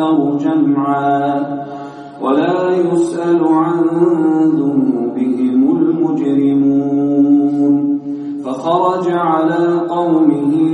وأكثر جمعا ولا يسأل عن ذنوبهم المجرمون فخرج على قومه